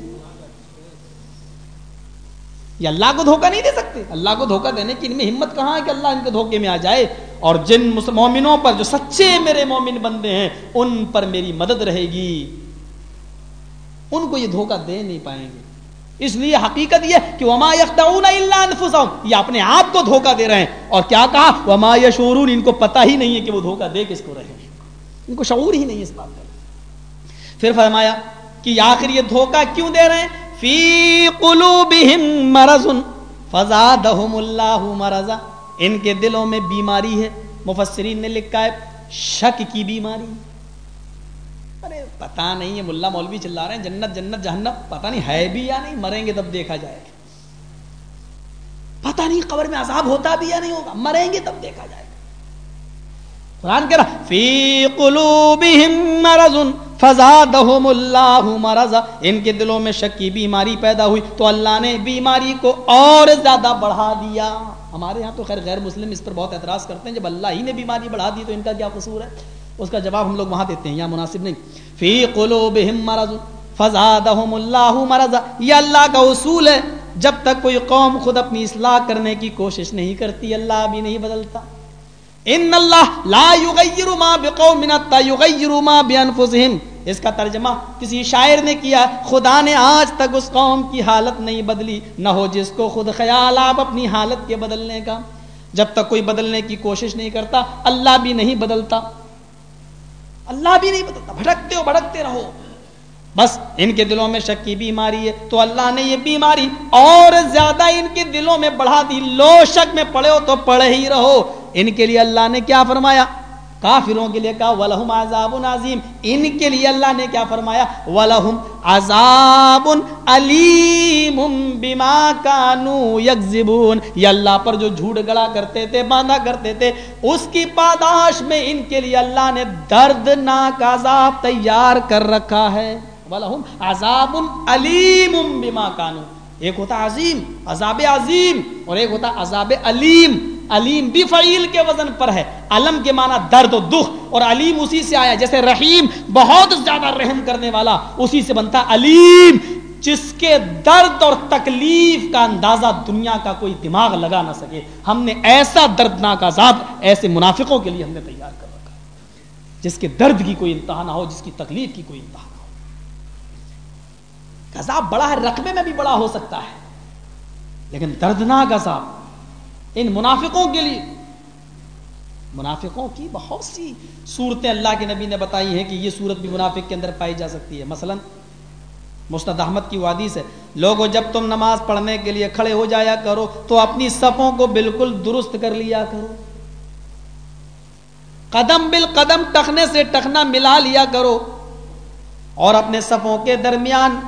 S2: یہ اللہ کو دھوکہ نہیں دے سکتے۔ اللہ کو دھوکہ دینے کی ان میں ہمت کہاں ہے کہ اللہ ان کے دھوکے میں آ جائے؟ اور جن مومنوں پر جو سچے میرے مومن بندے ہیں، ان پر میری مدد رہے گی۔ ان کو یہ دھوکہ دے نہیں پائیں گے۔ اس لیے حقیقت یہ کہ وما یخدعون الا انفسهم یہ اپنے آپ کو دھوکہ دے رہے ہیں۔ اور کیا کہا؟ وما یشورون ان کو پتہ ہی نہیں ہے کہ وہ دھوکہ دے کس کو رہے ہیں۔ ان کو شعور ہی نہیں اس بات کا پھر فرمایا کہ آخر یہ دھوکہ کیوں دے رہے ہیں؟ فی قلوبہم مرض فزادہم اللہ مرضا۔ ان کے دلوں میں بیماری ہے۔ مفسرین نے لکھا ہے، شک کی بیماری۔ ارے پتا نہیں ہے ملا مولوی چلا رہے ہیں، جنت جنت، جہنم پتا نہیں ہے بھی یا نہیں، مریں گے تب دیکھا جائے گا۔ پتا نہیں قبر میں عذاب ہوتا بھی یا نہیں ہوگا، مریں گے تب دیکھا جائے گا۔ قرآن کہہ رہا فی قلوبہم مرض فزادہم اللہ مرض۔ ان کے دلوں میں شک کی بیماری پیدا ہوئی تو اللہ نے بیماری کو اور زیادہ بڑھا دیا۔ ہمارے ہاں تو خیر غیر مسلم اس پر بہت اعتراض کرتے ہیں، جب اللہ ہی نے بیماری بڑھا دی تو ان کا کیا قصور ہے؟ اس کا جواب ہم لوگ وہاں دیتے ہیں یا مناسب نہیں۔ فی قلوبہم مرض، فزادہم اللہ مرض۔ یہ اللہ کا اصول ہے۔ جب تک کوئی قوم خود اپنی اصلاح کرنے کی کوشش نہیں کرتی، اللہ بھی نہیں بدلتا۔ ان اللہ لا یغیر ما بقوم حتى یغیروا ما بانفسهم اس کا ترجمہ کسی شاعر نے کیا خدا نے آج تک اس قوم کی حالت نہیں بدلی، نہ ہو جس کو خود خیال آپ اپنی حالت کے بدلنے کا۔ جب تک کوئی بدلنے کی کوشش نہیں کرتا، اللہ بھی نہیں بدلتا۔ اللہ بھی نہیں بدلتا بھٹکتے ہو بھٹکتے رہو۔ بس ان کے دلوں میں شک کی بیماری ہے۔ تو اللہ نے یہ بیماری اور زیادہ ان کے دلوں میں بڑھا دی۔ لو شک میں پڑے ہو تو پڑے ہی رہو۔ ان کے لیے اللہ نے کیا فرمایا؟ کافروں کے لیے کہا ولہم عذاب عظیم ان کے لیے اللہ نے کیا فرمایا؟ ولہم عذاب علیم بما کانوا یکذبون یہ اللہ پر جو جھوٹ گڑا کرتے تھے، باندھا کرتے تھے، اس کی پاداش میں ان کے لیے اللہ نے دردناک عذاب تیار کر رکھا ہے۔ ولہم عذاب علیم بما کانوا ایک ہوتا عظیم، عذاب عظیم، اور ایک ہوتا عذاب علیم۔ علیم بھی فعیل کے وزن پر ہے۔ علم کے معنی درد و دکھ۔ اور علیم اسی سے آیا جیسے رحیم بہت زیادہ رحم کرنے والا، اسی سے بنتا علیم، جس کے درد اور تکلیف کا اندازہ دنیا کا کوئی دماغ لگا نہ سکے۔ ہم نے ایسا دردناک عذاب، ایسے منافقوں کے لیے ہم نے تیار کر رکھا۔ جس کے درد کی کوئی انتہا نہ ہو، جس کی تکلیف کی کوئی انتہا نہ ہو۔ عذاب بڑا ہے، رقبے میں بھی بڑا ہو سکتا ہے، لیکن دردناک عذاب ان منافقوں کے لیے۔ منافقوں کی بہت سی صورتیں اللہ کے نبی نے بتائی ہیں کہ یہ صورت بھی منافق کے اندر پائی جا سکتی ہے۔ مثلا مستد احمد کی وادی سے لوگوں جب تم نماز پڑھنے کے لیے کھڑے ہو جایا کرو تو اپنی صفوں کو بالکل درست کر لیا کرو۔ قدم بال قدم ٹکنے سے ٹکنا ملا لیا کرو اور اپنے صفوں کے درمیان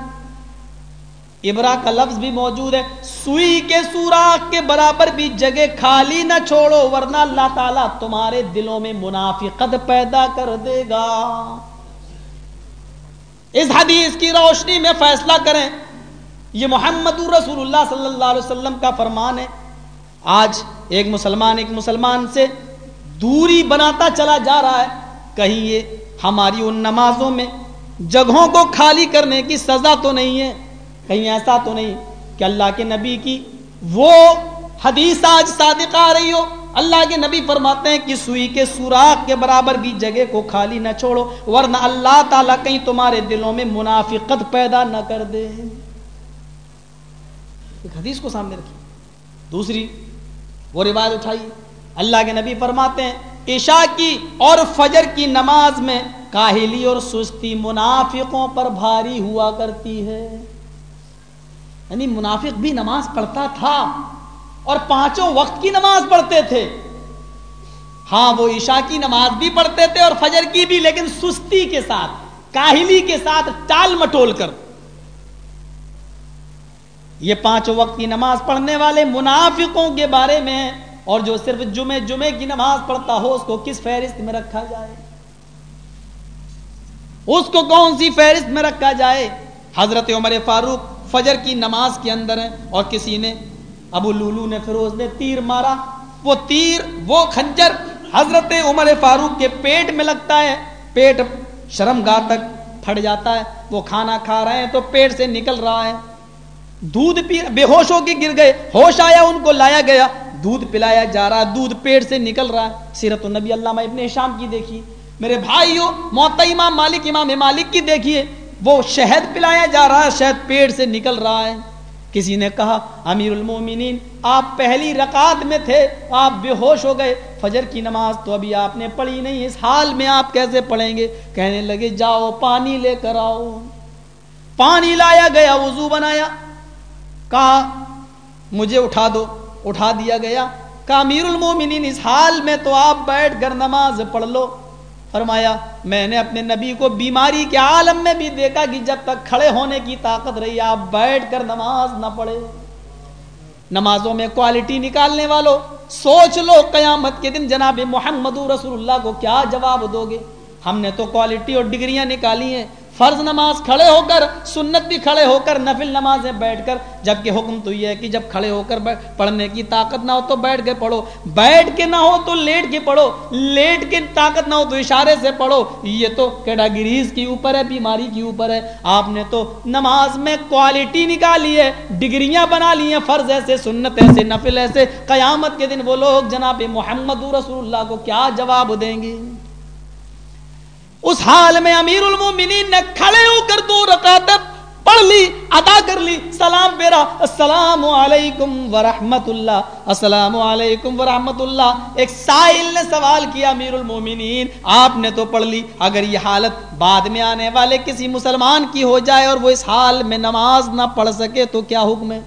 S2: ابرا کا لفظ بھی موجود ہے، سوئی کے سوراخ کے برابر بھی جگہ خالی نہ چھوڑو، ورنہ اللہ تعالیٰ تمہارے دلوں میں منافقت پیدا کر دے گا۔ اس حدیث کی روشنی میں فیصلہ کریں، یہ محمد رسول اللہ صلی اللہ علیہ وسلم کا فرمان ہے۔ آج ایک مسلمان ایک مسلمان سے دوری بناتا چلا جا رہا ہے، کہیں یہ ہماری ان نمازوں میں جگہوں کو خالی کرنے کی سزا تو نہیں ہے۔ کہیں ایسا تو نہیں کہ اللہ کے نبی کی وہ حدیث آج صادق آ رہی ہو۔ اللہ کے نبی فرماتے ہیں کہ سوئی کے سوراخ کے برابر بھی جگہ کو خالی نہ چھوڑو، ورنہ اللہ تعالیٰ کہیں تمہارے دلوں میں منافقت پیدا نہ کر دے۔ ایک حدیث کو سامنے رکھی دوسری، وہ روایت اٹھائی۔ اللہ کے نبی فرماتے ہیں، عشاء کی اور فجر کی نماز میں کاہلی اور سستی منافقوں پر بھاری ہوا کرتی ہے۔ یعنی منافق بھی نماز پڑھتا تھا اور پانچوں وقت کی نماز پڑھتے تھے۔ ہاں وہ عشاء کی نماز بھی پڑھتے تھے اور فجر کی بھی، لیکن سستی کے ساتھ، کاہلی کے ساتھ ٹال مٹول کر۔ یہ پانچوں وقت کی نماز پڑھنے والے منافقوں کے بارے میں، اور جو صرف جمعے جمعے کی نماز پڑھتا ہو، اس کو کس فہرست میں رکھا جائے؟ اس کو کون سی فہرست میں رکھا جائے؟ حضرت عمر فاروق فجر کی نماز کے اندر ہیں اور کسی نے ابو لولو نے فیروز نے تیر مارا۔ وہ تیر، وہ خنجر حضرت عمر فاروق کے پیٹ میں لگتا ہے۔ پیٹ شرم گاہ تک پھٹ جاتا ہے۔ وہ کھانا کھا رہے ہیں تو پیٹ سے نکل رہا ہے۔ دودھ پی، بے ہوش ہو کے گر گئے۔ ہوش آیا، ان کو لایا گیا۔ دودھ پلایا جا رہا، دودھ پیٹ سے نکل رہا۔ ہے سیرت النبی علامہ ابن شام کی دیکھیے میرے بھائیو موتا امام مالک امام مالک کی دیکھیے۔ وہ شہد پلایا جا رہا ہے، شہد پیٹ سے نکل رہا ہے۔ کسی نے کہا، امیر المومنین، آپ پہلی رکعت میں تھے، آپ بے ہوش ہو گئے، فجر کی نماز تو ابھی آپ نے پڑھی نہیں، اس حال میں آپ کیسے پڑھیں گے؟ کہنے لگے، جاؤ، پانی لے کر آؤ۔ پانی لایا گیا، وضو بنایا۔ کہا، مجھے اٹھا دو۔ اٹھا دیا گیا۔ کہا، امیر المومنین، اس حال میں تو آپ بیٹھ کر نماز پڑھ لو۔ فرمایا، میں نے اپنے نبی کو بیماری کے عالم میں بھی دیکھا کہ جب تک کھڑے ہونے کی طاقت رہی، آپ بیٹھ کر نماز نہ پڑھے نمازوں میں کوالٹی نکالنے والوں سوچ لو قیامت کے دن جناب محمد رسول اللہ کو کیا جواب دو گے۔ ہم نے تو کوالٹی اور ڈگریاں نکالی ہیں۔ فرض نماز کھڑے ہو کر، سنت بھی کھڑے ہو کر نفل نمازیں بیٹھ کر، جبکہ حکم تو یہ ہے کہ جب کھڑے ہو کر پڑھنے کی طاقت نہ ہو تو بیٹھ کے پڑھو۔ بیٹھ کے نہ ہو تو لیٹ کے پڑھو۔ لیٹ کے طاقت نہ ہو تو اشارے سے پڑھو۔ یہ تو کیٹاگریز کی اوپر ہے، بیماری کی اوپر ہے۔ آپ نے تو نماز میں کوالٹی نکالی ہے، ڈگریاں بنا لی ہیں، فرض ایسے، سنت ایسے، نفل ایسے۔ قیامت کے دن وہ لوگ جناب محمد رسول اللہ کو کیا جواب دیں گے؟ اس حال میں امیر المومنین نے کھڑے ہو کر دو رکعت پڑھ لی، ادا کر لی۔ سلام پیرا، السلام علیکم ورحمت اللہ، السلام علیکم ورحمت اللہ۔ ایک سائل نے سوال کیا امیر المومنین، آپ نے تو پڑھ لی، اگر یہ حالت بعد میں آنے والے کسی مسلمان کی ہو جائے اور وہ اس حال میں نماز نہ پڑھ سکے تو کیا حکم ہے؟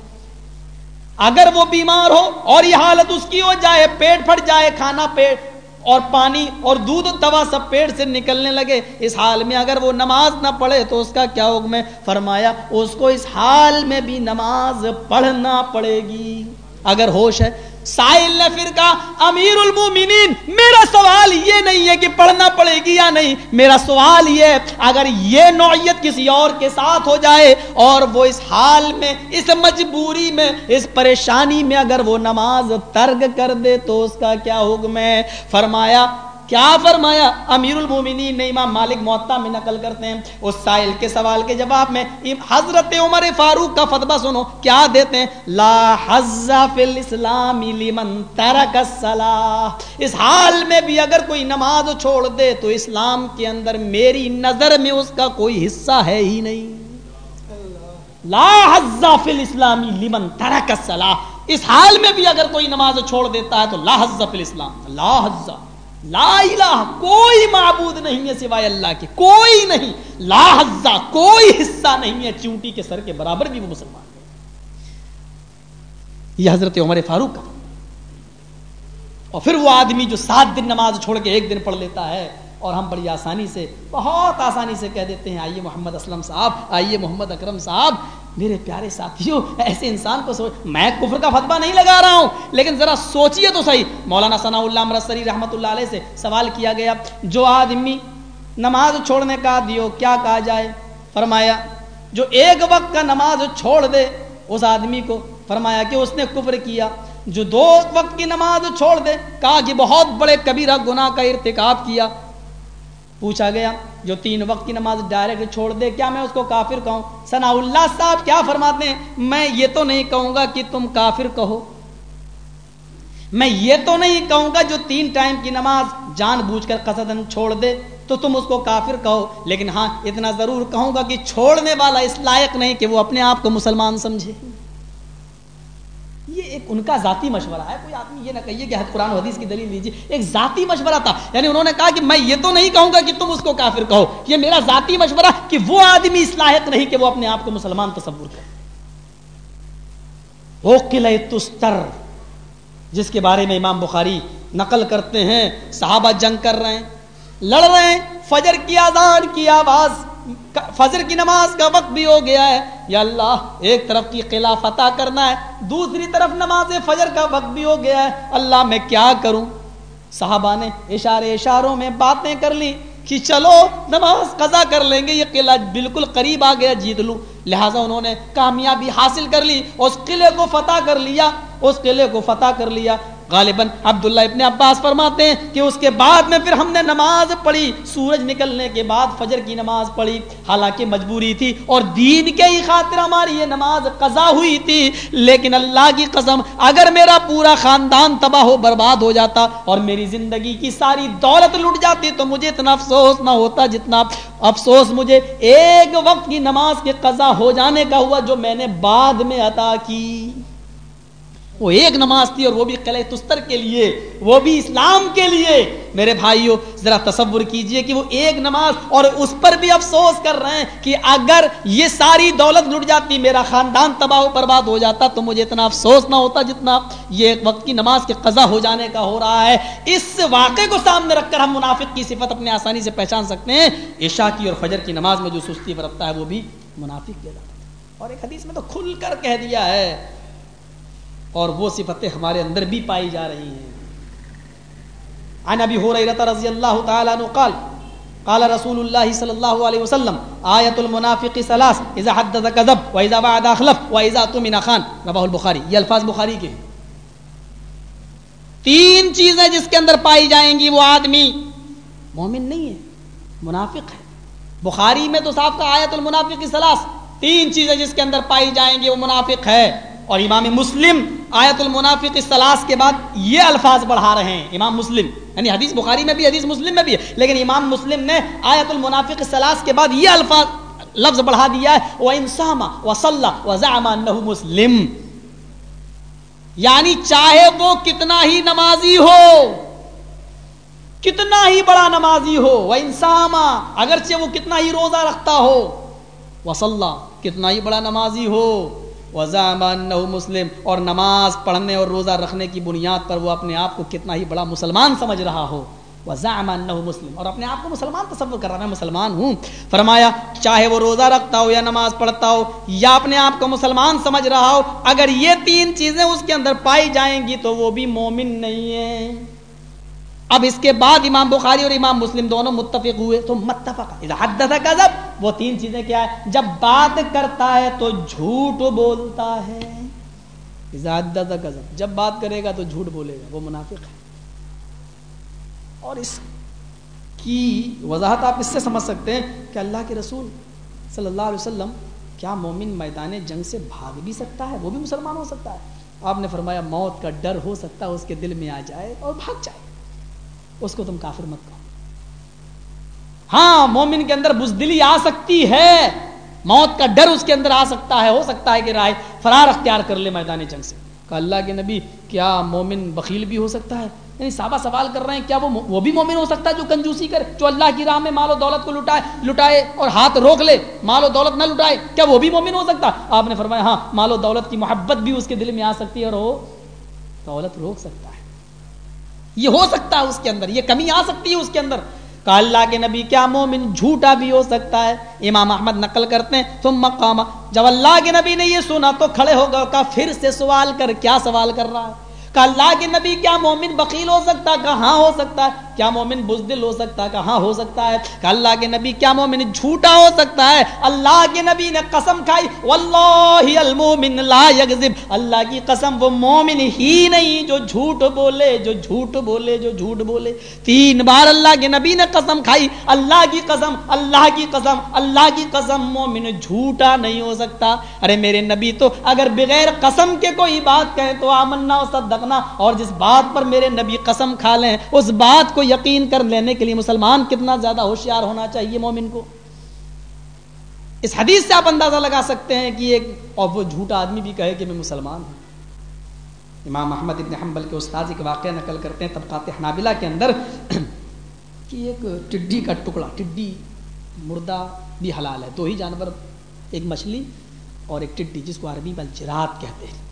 S2: اگر وہ بیمار ہو اور یہ حالت اس کی ہو جائے، پیٹ پھٹ جائے، کھانا پیٹ اور پانی اور دودھ دوا سب پیٹ سے نکلنے لگے۔ اس حال میں اگر وہ نماز نہ پڑھے تو اس کا کیا حکم ہے؟ فرمایا، اس کو اس حال میں بھی نماز پڑھنا پڑے گی۔ اگر ہوش ہے سائل نے پھر کہا، امیر المومنین، میرا سوال یہ نہیں ہے کہ پڑھنا پڑے گی یا نہیں، میرا سوال یہ ہے، اگر یہ نوعیت کسی اور کے ساتھ ہو جائے اور وہ اس حال میں، اس مجبوری میں، اس پریشانی میں اگر وہ نماز ترک کر دے تو اس کا کیا حکم ہے؟ فرمایا کیا فرمایا؟ امیر المومنین نے امام مالک معطا میں نقل کرتے ہیں، اس سائل کے سوال کے جواب میں حضرت عمر فاروق کا فتبہ سنو، کیا دیتے ہیں؟ لا حز فی الاسلام لمن ترک الصلاح اس حال میں بھی اگر کوئی نماز چھوڑ دے تو اسلام کے اندر میری نظر میں اس کا کوئی حصہ ہے ہی نہیں۔ لا حز فی الاسلام لمن ترک الصلاح اس حال میں بھی اگر کوئی نماز چھوڑ دیتا ہے تو لا حز فی الاسلام۔ لا حز لا الہ کوئی معبود نہیں ہے سوائے اللہ کے، کوئی نہیں۔ لا حزہ کوئی حصہ نہیں ہے، چونٹی کے سر کے برابر بھی وہ مسلمان ہے یہ حضرت عمر فاروق۔ کا اور پھر وہ آدمی جو سات دن نماز چھوڑ کے ایک دن پڑھ لیتا ہے اور ہم بڑی آسانی سے، بہت آسانی سے کہہ دیتے ہیں، آئیے محمد اسلم صاحب، آئیے محمد اکرم صاحب، میرے پیارے ساتھیوں، ایسے انسان کو سوچ میں کفر کا فتبہ نہیں لگا رہا ہوں، لیکن ذرا سوچئے تو صحیح۔ مولانا ثناء اللہ مرسری رحمۃ اللہ علیہ سے سوال کیا گیا، جو آدمی نماز چھوڑنے کا دیو، کیا کہا جائے؟ فرمایا، جو ایک وقت کا نماز چھوڑ دے، اس آدمی کو فرمایا کہ اس نے کفر کیا۔ جو دو وقت کی نماز چھوڑ دے، کہا کہ بہت بڑے کبیرہ گناہ کا ارتکاب کیا۔ پوچھا گیا، جو تین وقت کی نماز ڈائریکٹ چھوڑ دے، کیا میں اس کو کافر کہوں؟ ثناء اللہ صاحب کیا فرماتے ہیں؟ میں یہ تو نہیں کہوں گا کہ تم کافر کہو۔ میں یہ تو نہیں کہوں گا جو تین ٹائم کی نماز جان بوجھ کر قصدن چھوڑ دے، تو تم اس کو کافر کہو۔ لیکن ہاں اتنا ضرور کہوں گا کہ چھوڑنے والا اس لائق نہیں کہ وہ اپنے آپ کو مسلمان سمجھے۔ یہ ایک ان کا ذاتی مشورہ ہے۔ کوئی آدمی یہ نہ کہیے کہ قرآن و حدیث کی دلیل لیجیے۔ ایک ذاتی مشورہ تھا۔ یعنی انہوں نے کہا کہ میں یہ تو نہیں کہوں گا کہ تم اس کو کافر کہو۔ یہ میرا ذاتی مشورہ کہ وہ آدمی اس لائق نہیں کہ وہ اپنے آپ کو مسلمان تصور کرے۔ وہ قلعہ تستر، جس کے بارے میں امام بخاری نقل کرتے ہیں، صحابہ جنگ کر رہے ہیں، لڑ رہے ہیں، فجر کی آزان کی آواز۔ فجر کی نماز کا وقت بھی ہو گیا ہے۔ یا اللہ، ایک طرف کی قلعہ فتح کرنا ہے، دوسری طرف نماز فجر کا وقت بھی ہو گیا ہے۔ اللہ، میں کیا کروں؟ صحابہ نے اشارے اشاروں میں باتیں کر لی کہ چلو، نماز قضا کر لیں گے، یہ قلعہ بالکل قریب آ گیا، جیت لوں۔ لہٰذا انہوں نے کامیابی حاصل کر لی، اس قلعے کو فتح کر لیا، اس قلعے کو فتح کر لیا۔ غالباً عبداللہ ابن عباس فرماتے ہیں کہ اس کے بعد میں پھر ہم نے نماز پڑھی، سورج نکلنے کے بعد فجر کی نماز پڑھی، حالانکہ مجبوری تھی اور دین کے ہی خاطر ہماری یہ نماز قضا ہوئی تھی، لیکن اللہ کی قسم اگر میرا پورا خاندان تباہ ہو برباد ہو جاتا اور میری زندگی کی ساری دولت لٹ جاتی تو مجھے اتنا افسوس نہ ہوتا جتنا افسوس مجھے ایک وقت کی نماز کے قضا ہو جانے کا ہوا جو میں نے بعد میں عطا کی۔ وہ ایک نماز تھی اور وہ بھی قلعہ تستر کے لیے، وہ بھی اسلام کے لیے۔ میرے بھائیوں ذرا تصور کیجیے کہ وہ ایک نماز اور اس پر بھی افسوس کر رہے ہیں کہ اگر یہ ساری دولت لٹ جاتی، میرا خاندان تباہ و برباد ہو جاتا، تو مجھے اتنا افسوس نہ ہوتا جتنا یہ ایک وقت کی نماز کے قضا ہو جانے کا ہو رہا ہے۔ اس واقعے کو سامنے رکھ کر ہم منافق کی صفت اپنے آسانی سے پہچان سکتے ہیں۔ عشاء کی اور فجر کی نماز میں جو سستی برتتا ہے، وہ بھی منافق کیا جاتا ہے اور ایک حدیث میں تو کھل کر کہہ دیا ہے اور وہ صفتیں ہمارے اندر بھی پائی جا رہی ہیں۔ عن ابی حریرہ رضی اللہ تعالی عنہ قال قال رسول اللہ صلی اللہ علیہ وسلم، آیت المنافق ثلاث، اذا حدث كذب واذا وعد اخلف واذا اؤتمن خان۔ رواه البخاری، یہ الفاظ بخاری کے ہیں۔ تین چیزیں جس کے اندر پائی جائیں گی وہ آدمی، مومن نہیں ہے، منافق ہے۔ بخاری میں تو صاحب کا آیت المنافق ثلاث، تین چیزیں جس کے اندر پائی جائیں گی وہ منافق ہے۔ اور امام مسلم آیت المنافق سلاس کے بعد یہ الفاظ بڑھا رہے ہیں، امام مسلم یعنی حدیث بخاری میں بھی، حدیث مسلم میں بھی ہے لیکن امام مسلم نے آیت المنافق سلاس کے بعد یہ الفاظ، لفظ بڑھا دیا ہے وہ انسام و صلاح و مسلم۔ یعنی چاہے وہ کتنا ہی نمازی ہو، کتنا ہی بڑا نمازی ہو وہ انسام اگرچہ وہ کتنا ہی روزہ رکھتا ہو وصلہ کتنا ہی بڑا نمازی ہو۔ وزامان مسلم اور نماز پڑھنے اور روزہ رکھنے کی بنیاد پر وہ اپنے آپ کو کتنا ہی بڑا مسلمان سمجھ رہا ہو۔ وزامان مسلم اور اپنے آپ کو مسلمان تصور کر رہا میں مسلمان ہوں۔ فرمایا، چاہے وہ روزہ رکھتا ہو یا نماز پڑھتا ہو یا اپنے آپ کو مسلمان سمجھ رہا ہو، اگر یہ تین چیزیں اس کے اندر پائی جائیں گی تو وہ بھی مومن نہیں ہے۔ اب اس کے بعد امام بخاری اور امام مسلم دونوں متفق ہوئے، تو متفق حدث کذب، وہ تین چیزیں کیا ہے جب بات کرتا ہے تو جھوٹ بولتا ہے۔ حدث کذب، جب بات کرے گا تو جھوٹ بولے گا، وہ منافق ہے۔ اور اس کی وضاحت آپ اس سے سمجھ سکتے ہیں کہ اللہ کے رسول صلی اللہ علیہ وسلم کیا مومن میدان جنگ سے بھاگ بھی سکتا ہے؟ وہ بھی مسلمان ہو سکتا ہے۔ آپ نے فرمایا، موت کا ڈر ہو سکتا ہے، اس کے دل میں آ جائے اور بھاگ جائے۔ اس کو تم کافر مت کہو۔ ہاں مومن کے اندر بزدلی آ سکتی ہے۔ موت کا ڈر اس کے اندر آ سکتا ہے، ہو سکتا ہے کہ رائے فرار اختیار کر لے میدان جنگ سے۔ کہ اللہ کے نبی، کیا مومن بخیل بھی ہو سکتا ہے؟ یعنی صحابہ سوال کر رہے ہیں، کیا وہ وہ بھی مومن ہو سکتا ہے جو کنجوسی کرے، جو اللہ کی راہ میں مال و دولت کو لٹائے لٹائے اور ہاتھ روک لے، مال و دولت نہ لٹائے۔ کیا وہ بھی مومن ہو سکتا؟ آپ نے فرمایا ہاں مال و دولت کی محبت بھی اس کے دل میں آ سکتی ہے اور وہ دولت روک سکتا ہے۔ یہ ہو سکتا ہے اس کے اندر، یہ کمی آ سکتی ہے اس کے اندر۔ کہ اللہ کے نبی، کیا مومن جھوٹا بھی ہو سکتا ہے؟ امام احمد نقل کرتے ہیں تم مقام جب اللہ کے نبی نے یہ سنا تو کھڑے ہو گئے، کہا پھر سے سوال کر، کیا سوال کر رہا ہے؟ کہ اللہ کے نبی، کیا مومن بخیل ہو سکتا ہے؟ کہ ہاں ہو سکتا ہے۔ کیا مومن بزدل ہو سکتا ہے؟ کہ ہاں ہو سکتا ہے؟ کہ اللہ کے نبی کیا مومن جھوٹا ہو سکتا ہے؟ اللہ کے نبی نے قسم کھائی، واللہ المومن لا یغزب اللہ کی قسم وہ مومن ہی نہیں جو جھوٹ بولے، جو جھوٹ بولے، جو جھوٹ بولے۔ تین بار اللہ کے نبی نے قسم کھائی، اللہ کی قسم، اللہ کی قسم، اللہ کی قسم مومن جھوٹا نہیں ہو سکتا۔ ارے میرے نبی، تو اگر بغیر قسم کے کوئی بات کہیں تو آمنا و صدقنا۔ اور جس بات پر میرے نبی قسم کھا لیں، اس بات کو یقین کر لینے کے لیے مسلمان کتنا زیادہ ہوشیار ہونا چاہیے مومن کو۔ اس حدیث سے آپ اندازہ لگا سکتے ہیں کہ ایک اور وہ جھوٹا آدمی بھی کہے کہ میں مسلمان ہوں۔ امام احمد ابن حنبل کے استاذ ایک واقعہ نقل کرتے ہیں طبقات حنابلہ کے اندر۔ کہ ایک ٹڈی کا ٹکڑا، ٹڈی مردہ بھی حلال ہے، دو ہی جانور، ایک مچھلی اور ایک ٹڈی، جس کو عربی میں الجرات کہتے ہیں۔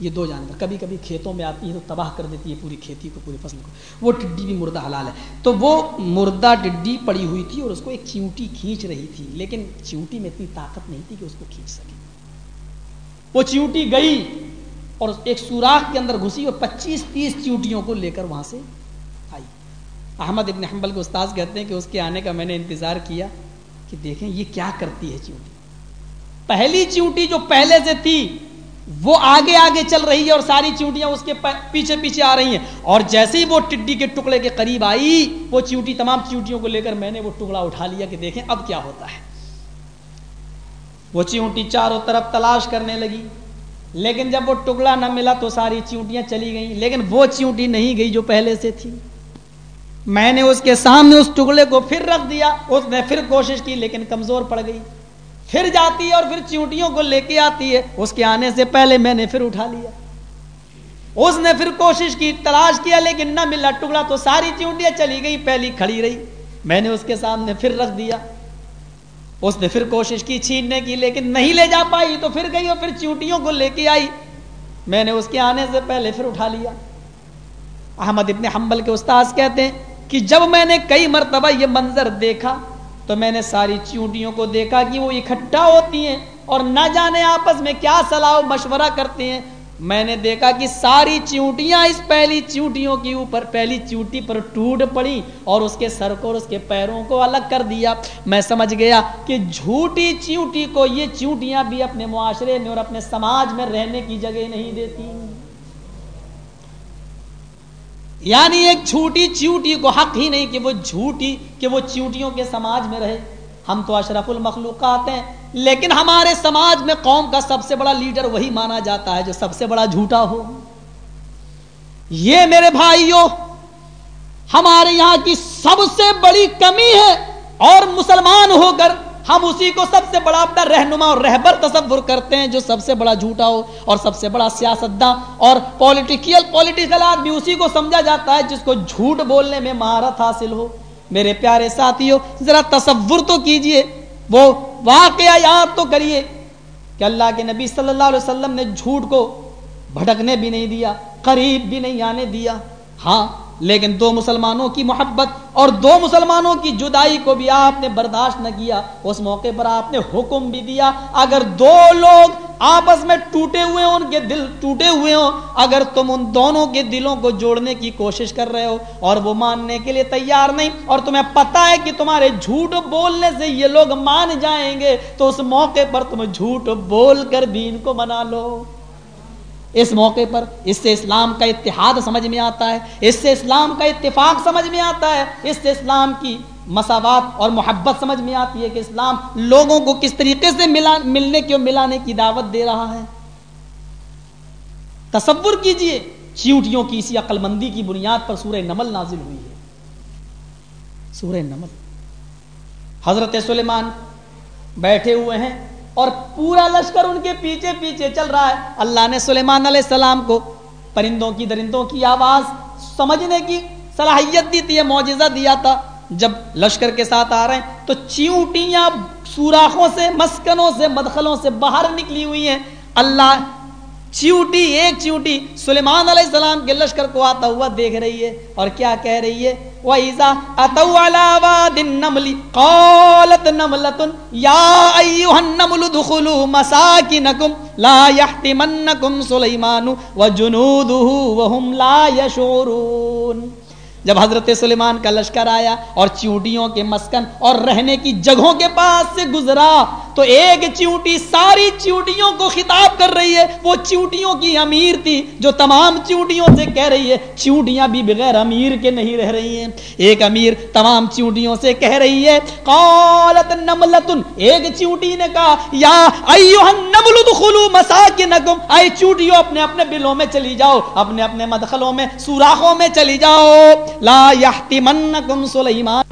S2: یہ دو جانور کبھی کبھی کھیتوں میں آتی ہے تو تباہ کر دیتی ہے پوری کھیتی کو، پوری فصل کو۔ وہ ٹڈی بھی مردہ حلال ہے۔ تو وہ مردہ ٹڈی پڑی ہوئی تھی اور اس کو ایک چیونٹی کھینچ رہی تھی، لیکن چیونٹی میں اتنی طاقت نہیں تھی کہ اس کو کھینچ سکے۔ وہ چیونٹی گئی اور ایک سوراخ کے اندر گھسی اور پچیس تیس چیونٹیوں کو لے کر وہاں سے آئی۔ احمد ابن حنبل کے استاذ کہتے ہیں کہ اس کے آنے کا میں نے انتظار کیا کہ دیکھیں یہ کیا کرتی ہے چیونٹی۔ پہلی چیونٹی جو پہلے سے تھی وہ آگے آگے چل رہی ہے اور ساری چیونٹیاں اس کے پیچھے پیچھے آ رہی ہیں۔ اور جیسے ہی وہ ٹڈی کے ٹکڑے کے قریب آئی، وہ چیونٹی، تمام چیونٹیوں کو لے کر میں نے وہ ٹکڑا اٹھا لیا کہ دیکھیں اب کیا ہوتا ہے۔ وہ چیونٹی چاروں طرف تلاش کرنے لگی۔ لیکن جب وہ ٹکڑا نہ ملا تو ساری چیونٹیاں چلی گئیں۔ لیکن وہ چیونٹی نہیں گئی جو پہلے سے تھی۔ میں نے اس کے سامنے اس ٹکڑے کو پھر رکھ دیا، اس نے پھر کوشش کی، لیکن کمزور پڑ گئی۔ پھر جاتی ہے اور پھر چیونٹیوں کو لے کے آتی ہے۔ اس کے آنے سے پہلے میں نے پھر اٹھا لیا۔ اس نے پھر کوشش کی، تلاش کیا، لیکن نہ ملا۔ ٹکڑا تو ساری چیونٹیاں چلی گئی، پہلی کھڑی رہی۔ میں نے اس کے سامنے پھر رکھ دیا۔ اس نے پھر کوشش کی چھیننے کی، لیکن نہیں لے جا پائی۔ تو پھر گئی اور پھر چیونٹیوں کو لے کے آئی۔ میں نے اس کے آنے سے پہلے پھر اٹھا لیا۔ احمد ابن حنبل کے استاذ کہتے ہیں کہ جب میں نے کئی مرتبہ یہ منظر دیکھا تو میں نے ساری چیونٹیوں کو دیکھا کہ وہ اکٹھا ہوتی ہیں اور نہ جانے آپس میں کیا صلاح و مشورہ کرتے ہیں۔ میں نے دیکھا کہ ساری چیونٹیاں اس پہلی چیونٹیوں کے اوپر، پہلی چیونٹی پر ٹوٹ پڑی اور اس کے سر کو اور اس کے پیروں کو الگ کر دیا۔ میں سمجھ گیا کہ جھوٹی چیونٹی کو یہ چیونٹیاں بھی اپنے معاشرے میں اور اپنے سماج میں رہنے کی جگہ نہیں دیتی۔ یعنی ایک جھوٹی چیوٹی کو حق ہی نہیں کہ وہ جھوٹی کہ وہ چیوٹیوں کے سماج میں رہے۔ ہم تو اشرف المخلوقات ہیں، لیکن ہمارے سماج میں قوم کا سب سے بڑا لیڈر وہی مانا جاتا ہے جو سب سے بڑا جھوٹا ہو۔ یہ میرے بھائیوں، ہمارے یہاں کی سب سے بڑی کمی ہے اور مسلمان ہو کر ہم اسی کو سب سے بڑا اپنا رہنما اور رہبر تصور کرتے ہیں جو سب سے بڑا جھوٹا ہو اور سب سے بڑا سیاستداں اور پولیٹیکل پولیٹیکل آدمی اسی کو سمجھا جاتا ہے جس کو جھوٹ بولنے میں مہارت حاصل ہو۔ میرے پیارے ساتھیوں ذرا تصور تو کیجیے، وہ واقعہ یاد تو کریے کہ اللہ کے نبی صلی اللہ علیہ وسلم نے جھوٹ کو بھٹکنے بھی نہیں دیا، قریب بھی نہیں آنے دیا۔ ہاں لیکن دو مسلمانوں کی محبت اور دو مسلمانوں کی جدائی کو بھی آپ نے برداشت نہ کیا، اس موقع پر آپ نے حکم بھی دیا۔ اگر دو لوگ آپس میں ٹوٹے ہوئے ان کے دل ٹوٹے ہوئے ہوں، اگر تم ان دونوں کے دلوں کو جوڑنے کی کوشش کر رہے ہو اور وہ ماننے کے لیے تیار نہیں اور تمہیں پتا ہے کہ تمہارے جھوٹ بولنے سے یہ لوگ مان جائیں گے، تو اس موقع پر تم جھوٹ بول کر بھی ان کو منا لو۔ اس موقع پر اس سے اسلام کا اتحاد سمجھ میں آتا ہے، اس سے اسلام کا اتفاق سمجھ میں آتا ہے، اس سے اسلام کی مساوات اور محبت سمجھ میں آتی ہے کہ اسلام لوگوں کو کس طریقے سے ملا، ملنے کی اور ملانے کی دعوت دے رہا ہے۔ تصور کیجیے، چیوٹیوں کی اسی عقل مندی کی بنیاد پر سورہ نمل نازل ہوئی ہے۔ سورہ نمل۔ حضرت سلیمان بیٹھے ہوئے ہیں۔ اور پورا لشکر ان کے پیچھے پیچھے چل رہا ہے۔ اللہ نے سلیمان علیہ السلام کو پرندوں کی درندوں کی آواز سمجھنے کی صلاحیت دی تھی معجزہ دیا تھا۔ جب لشکر کے ساتھ آ رہے ہیں تو چیونٹیاں سوراخوں سے، مسکنوں سے، مدخلوں سے باہر نکلی ہوئی ہیں۔ اللہ چیوٹی، ایک چیوٹی، سلیمان علیہ السلام کے لشکر کو آتا ہوا دیکھ رہی ہے اور کیا کہہ رہی ہے؟ وَإِذَا أَتَوْا عَلَى وَادِ النَّمْلِ قَالَتْ نَمْلَةٌ، يَا أَيُّهَا النَّمْلُ دُخُلُوا مَسَاكِنَكُمْ لَا يَحْتِمَنَّكُمْ سُلَيْمَانُ وَجُنُودُهُ وَهُمْ لَا يَشْعُرُونَ جب حضرت سلیمان کا لشکر آیا اور چیوٹیوں کے مسکن اور رہنے کی جگہوں کے پاس سے گزرا، تو ایک چیوٹی ساری چیوٹیوں کو خطاب کر رہی ہے۔ وہ چیوٹیوں کی امیر تھی جو تمام چیوٹیوں سے کہہ رہی ہے، چیوٹیاں بھی بغیر امیر کے نہیں رہ رہی ہیں۔ ایک امیر تمام چیوٹیوں سے کہہ رہی ہے، قالت نملتن۔ ایک چیوٹی نے کہا، یا ایوہ النمل دخلو مساکنکم۔ اے چیوٹیوں اپنے اپنے بلوں میں چلی جاؤ، اپنے اپنے مدخلوں میں، سوراخوں میں چلی جاؤ۔ لا یحتمنکم سلیمان